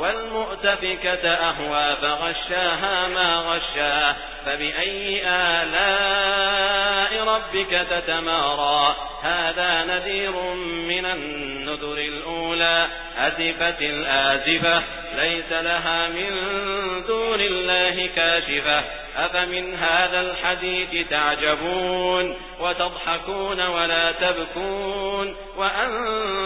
والمؤتفكة أهوى فغشاها ما غشا. فبأي آلاء ربك تتمارى؟ هذا نذير من النذر الأولى. أزفت الآزفة ليس لها من دون الله كاشفة. أفمن هذا الحديث تعجبون؟ وتضحكون ولا تبكون؟ وأنتم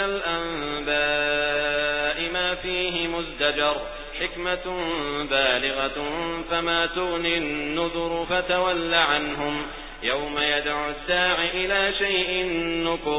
من الأنباء ما فيه مزدجر حكمة بالغة فما تغني النذر فتول عنهم يوم يدعو الساع إلى شيء نكر